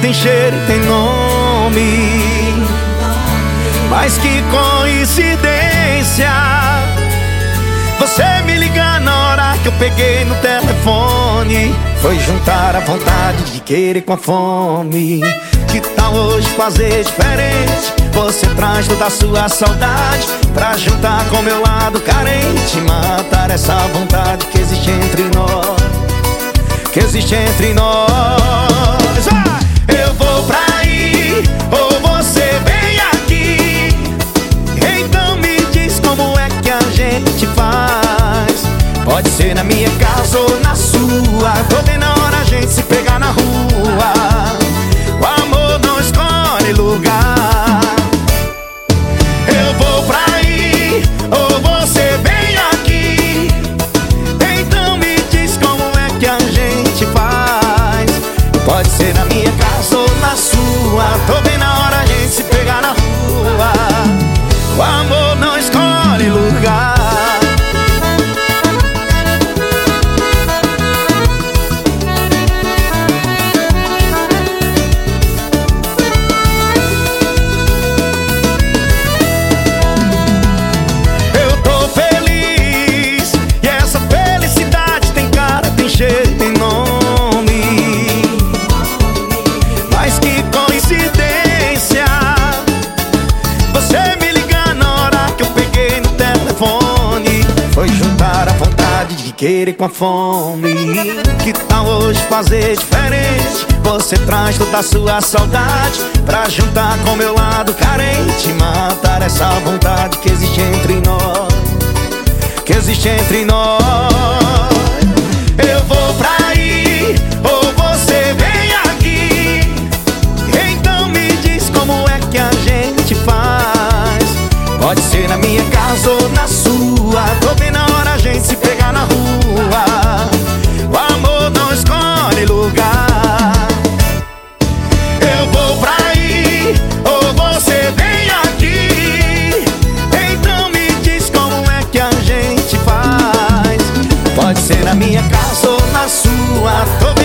tem cheiro e tem nome. Mas que coincidência. Você me ligar na hora que eu peguei no telefone. Foi juntar a vontade de querer com a fome. Que tal hoje fazer diferente? Você traz toda a sua saudade Pra juntar com meu lado carente. Matar essa vontade que existe entre nós. Que existe entre nós a gente faz. Pode ser na minha casa ou na sua. Tô vendo a hora a gente se pegar querer com a fome Que tal hoje fazer diferente? Você traz toda a sua saudade Pra juntar com meu lado carente. Matar essa vontade que existe entre nós Que existe entre nós. Eu vou pra aí ou você vem aqui. Então me diz como é que a gente faz. Pode ser na minha casa ou na sua. Tô vendo a hora a gente se na rua. O amor não escolhe lugar. Eu vou pra aí ou você vem aqui. Então me diz como é que a gente faz. Pode ser na minha casa ou na sua. Tô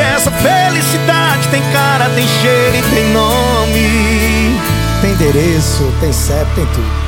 essa felicidade tem cara, tem cheiro e tem nome Tem endereço, tem CEP, tem tudo.